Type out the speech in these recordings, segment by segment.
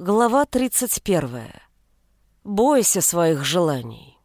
Глава 31. Бойся своих желаний.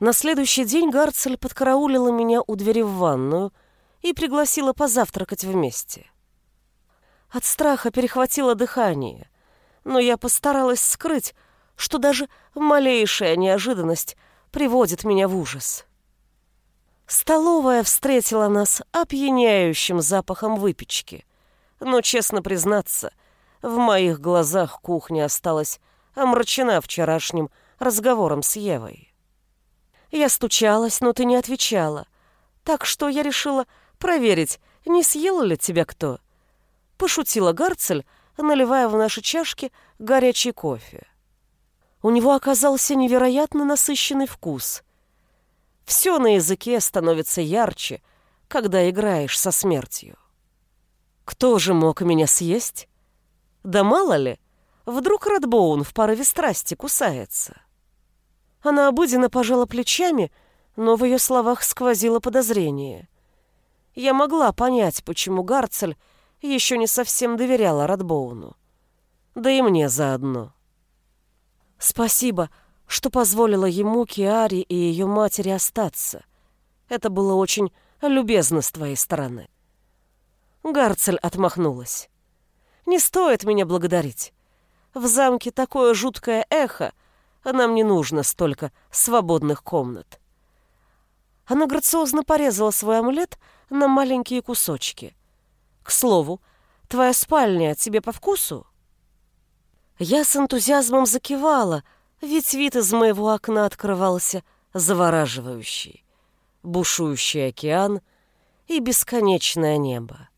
На следующий день Гарцель подкараулила меня у двери в ванную и пригласила позавтракать вместе. От страха перехватило дыхание, но я постаралась скрыть, что даже малейшая неожиданность приводит меня в ужас. Столовая встретила нас опьяняющим запахом выпечки, но, честно признаться, в моих глазах кухня осталась омрачена вчерашним разговором с Евой. Я стучалась, но ты не отвечала, так что я решила проверить, не съел ли тебя кто. Пошутила Гарцель, наливая в наши чашки горячий кофе. У него оказался невероятно насыщенный вкус. Все на языке становится ярче, когда играешь со смертью. Кто же мог меня съесть? Да мало ли, вдруг Радбоун в порыве страсти кусается. Она обыденно пожала плечами, но в ее словах сквозило подозрение. Я могла понять, почему Гарцель еще не совсем доверяла Радбоуну. Да и мне заодно. Спасибо, что позволила ему, Киаре и ее матери остаться. Это было очень любезно с твоей стороны. Гарцель отмахнулась. Не стоит меня благодарить. В замке такое жуткое эхо, а нам не нужно столько свободных комнат. Она грациозно порезала свой омлет на маленькие кусочки. К слову, твоя спальня тебе по вкусу? Я с энтузиазмом закивала, ведь вид из моего окна открывался завораживающий. Бушующий океан и бесконечное небо.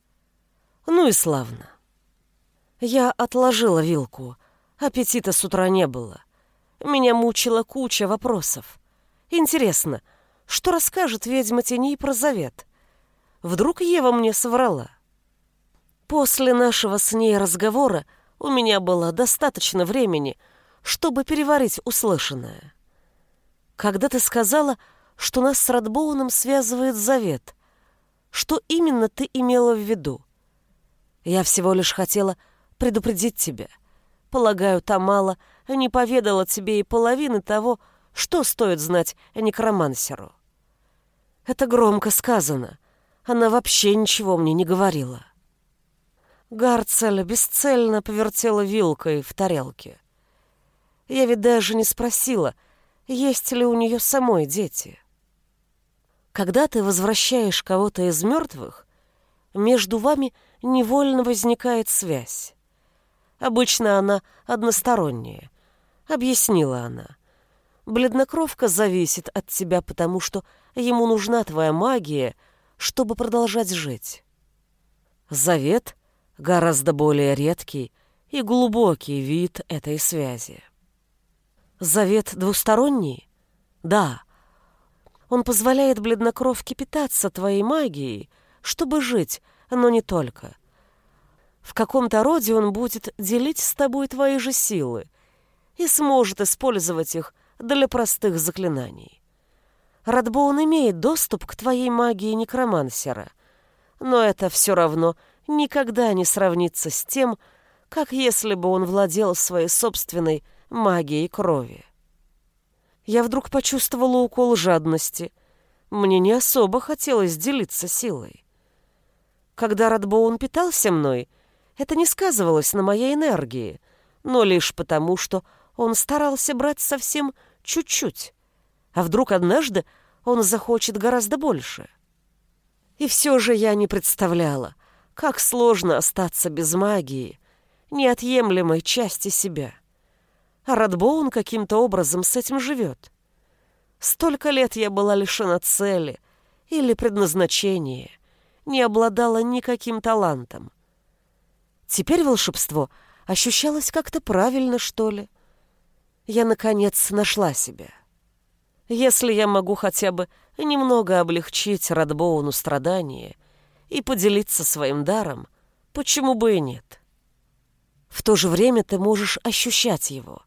Ну и славно. Я отложила вилку. Аппетита с утра не было. Меня мучила куча вопросов. Интересно, что расскажет ведьма теней про завет? Вдруг Ева мне соврала? После нашего с ней разговора у меня было достаточно времени, чтобы переварить услышанное. Когда ты сказала, что нас с Радбоуном связывает завет, что именно ты имела в виду? Я всего лишь хотела предупредить тебя. Полагаю, Тамала не поведала тебе и половины того, что стоит знать некромансеру. Это громко сказано. Она вообще ничего мне не говорила. Гарцель бесцельно повертела вилкой в тарелке. Я ведь даже не спросила, есть ли у нее самой дети. Когда ты возвращаешь кого-то из мертвых, между вами невольно возникает связь. Обычно она односторонняя. Объяснила она. Бледнокровка зависит от тебя, потому что ему нужна твоя магия, чтобы продолжать жить. Завет — гораздо более редкий и глубокий вид этой связи. Завет двусторонний? Да. Он позволяет бледнокровке питаться твоей магией, чтобы жить, но не только. В каком-то роде он будет делить с тобой твои же силы и сможет использовать их для простых заклинаний. Радбоун имеет доступ к твоей магии некромансера, но это все равно никогда не сравнится с тем, как если бы он владел своей собственной магией крови. Я вдруг почувствовала укол жадности. Мне не особо хотелось делиться силой. Когда Радбоун питался мной — это не сказывалось на моей энергии, но лишь потому, что он старался брать совсем чуть-чуть. А вдруг однажды он захочет гораздо больше? И все же я не представляла, как сложно остаться без магии, неотъемлемой части себя. А Радбоун каким-то образом с этим живет. Столько лет я была лишена цели или предназначения, не обладала никаким талантом. Теперь волшебство ощущалось как-то правильно, что ли. Я, наконец, нашла себя. Если я могу хотя бы немного облегчить Радбоуну страдания и поделиться своим даром, почему бы и нет? В то же время ты можешь ощущать его.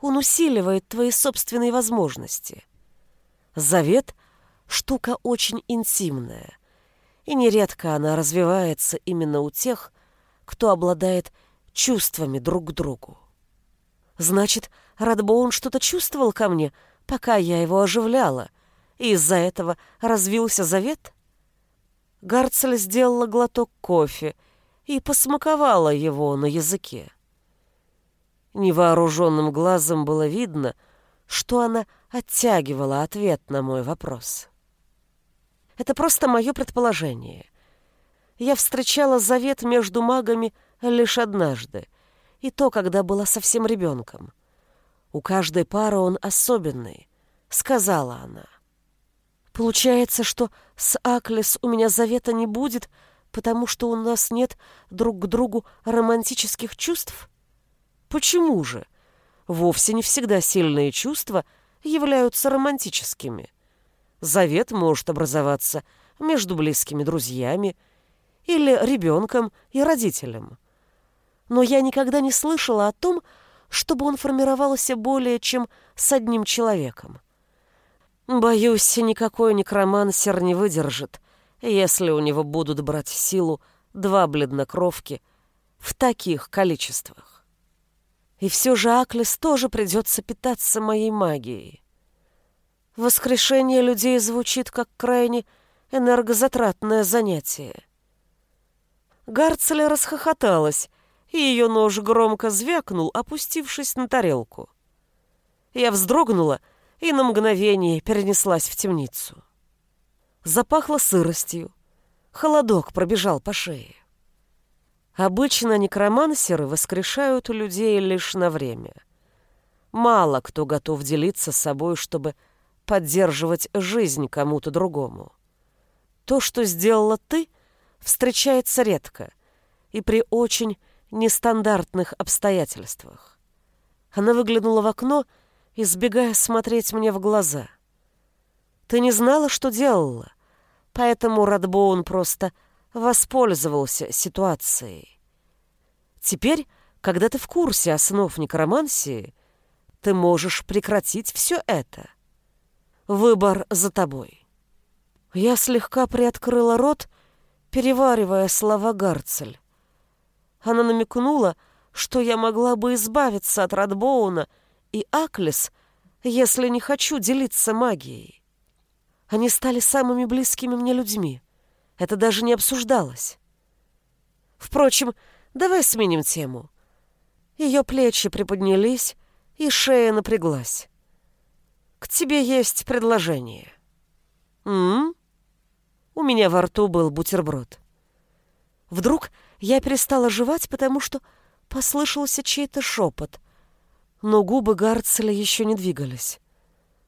Он усиливает твои собственные возможности. Завет — штука очень интимная, и нередко она развивается именно у тех, кто обладает чувствами друг к другу. Значит, Радбоун что-то чувствовал ко мне, пока я его оживляла, и из-за этого развился завет? Гарцель сделала глоток кофе и посмаковала его на языке. Невооруженным глазом было видно, что она оттягивала ответ на мой вопрос. Это просто мое предположение. Я встречала завет между магами лишь однажды, и то, когда была совсем ребенком. У каждой пары он особенный, сказала она. Получается, что с Аклес у меня завета не будет, потому что у нас нет друг к другу романтических чувств? Почему же? Вовсе не всегда сильные чувства являются романтическими. Завет может образоваться между близкими друзьями или ребенком и родителем. Но я никогда не слышала о том, чтобы он формировался более чем с одним человеком. Боюсь, никакой некромансер не выдержит, если у него будут брать силу два бледнокровки в таких количествах. И все же Аклес тоже придется питаться моей магией. Воскрешение людей звучит как крайне энергозатратное занятие. Гарцель расхохоталась, и ее нож громко звякнул, опустившись на тарелку. Я вздрогнула и на мгновение перенеслась в темницу. Запахло сыростью. Холодок пробежал по шее. Обычно некромансеры воскрешают у людей лишь на время. Мало кто готов делиться с собой, чтобы поддерживать жизнь кому-то другому. То, что сделала ты, встречается редко и при очень нестандартных обстоятельствах. Она выглянула в окно, избегая смотреть мне в глаза. Ты не знала, что делала, поэтому Радбоун просто воспользовался ситуацией. Теперь, когда ты в курсе основ некромансии, ты можешь прекратить все это. Выбор за тобой. Я слегка приоткрыла рот, переваривая слова Гарцель. Она намекнула, что я могла бы избавиться от Радбоуна и Аклес, если не хочу делиться магией. Они стали самыми близкими мне людьми. Это даже не обсуждалось. Впрочем, давай сменим тему. Ее плечи приподнялись, и шея напряглась. К тебе есть предложение. М? У меня во рту был бутерброд. Вдруг я перестала жевать, потому что послышался чей-то шепот, но губы Гарцеля еще не двигались.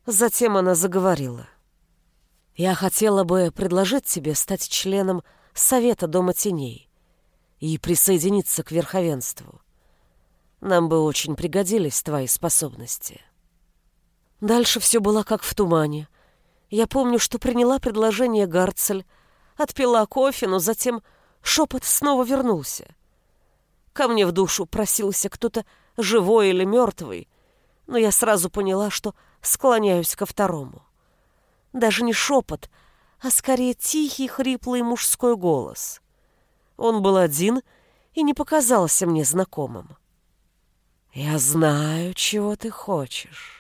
Затем она заговорила. «Я хотела бы предложить тебе стать членом Совета Дома Теней и присоединиться к верховенству. Нам бы очень пригодились твои способности». Дальше все было как в тумане. Я помню, что приняла предложение Гарцель, отпила кофе, но затем шепот снова вернулся. Ко мне в душу просился кто-то живой или мертвый, но я сразу поняла, что склоняюсь ко второму. Даже не шепот, а скорее тихий, хриплый мужской голос. Он был один и не показался мне знакомым. «Я знаю, чего ты хочешь».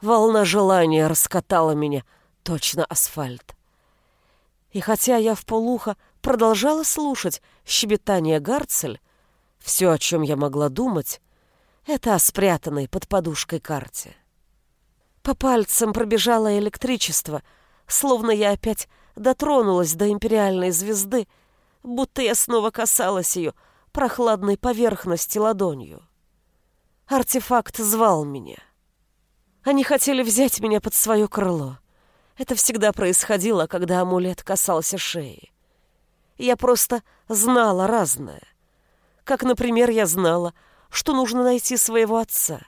Волна желания раскатала меня, точно асфальт. И хотя я в полухо продолжала слушать щебетание Гарцель, все, о чем я могла думать, это о спрятанной под подушкой карте. По пальцам пробежало электричество, словно я опять дотронулась до империальной звезды, будто я снова касалась ее прохладной поверхности ладонью. Артефакт звал меня. Они хотели взять меня под свое крыло. Это всегда происходило, когда амулет касался шеи. Я просто знала разное. Как, например, я знала, что нужно найти своего отца.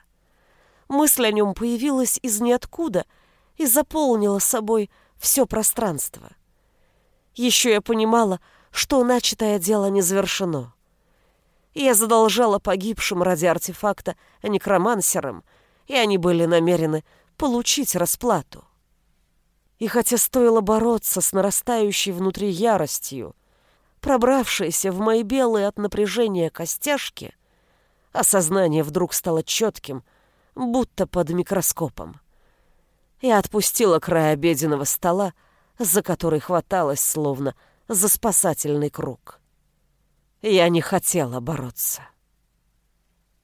Мысль о нем появилась из ниоткуда и заполнила собой все пространство. Еще я понимала, что начатое дело не завершено. Я задолжала погибшим ради артефакта некромансерам, и они были намерены получить расплату. И хотя стоило бороться с нарастающей внутри яростью, пробравшиеся в мои белые от напряжения костяшки, осознание вдруг стало четким, будто под микроскопом. Я отпустила край обеденного стола, за который хваталась словно за спасательный круг. Я не хотела бороться.